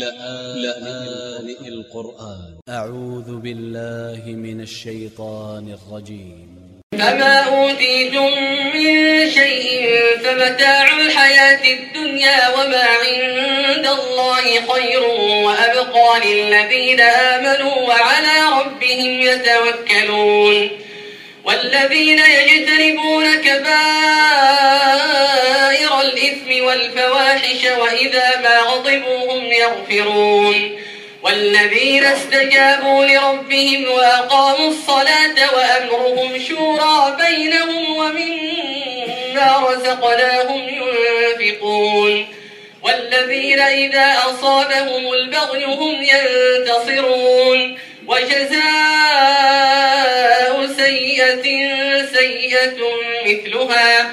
لآن القرآن. أ ع و ذ ب ا ل ل ه من ا ل ش ي ط ا ن ا ل ج ي م فما أوتيتم من شيء فمتاع الحياة الدنيا وما عند الله خير وأبقى للذين آمنوا وعلى ربهم يتوكلون. والذين يجتنبون كبائر والفواحش وإذا ما غضبوا هم يغفرون والذين استجابوا لربهم وأقاموا الصلاة وأمرهم شورى بينهم ومما رزقناهم ينفقون والذين إذا أصابهم البغي هم ينتصرون وجزاء سيئة سيئة مثلها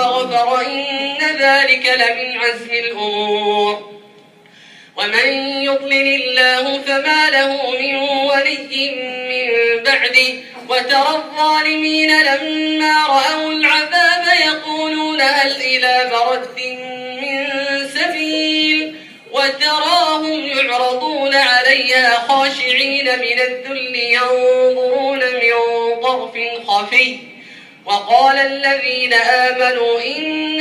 إن ذلك لمن عزم الأمور. ومن يضلل الله فما له من ولي من بعده وترى الظالمين لما رأوا العذاب يقولون هل إلى برد من سبيل وتراهم يعرضون عليها خاشعين من الذل ينظرون من طرف خفي. وقال الذين آمنوا إن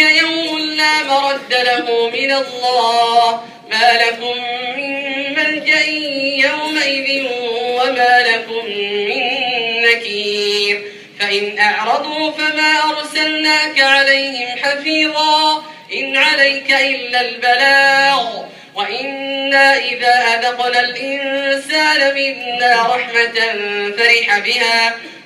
يأتي يوم لا مرد له من الله. ما لكم من ملجأ يومئذ وما لكم من نكير. فإن أعرضوا فما أرسلناك عليهم حفيظا. إن عليك إلا البلاغ. وإنا إذا أذقنا الإنسان منا رحمة فرح بها.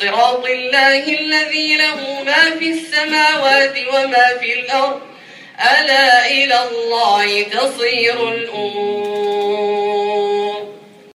صراط الله الذي له ما في السماوات وما في الأرض. ألا إلى الله تصير الأمور.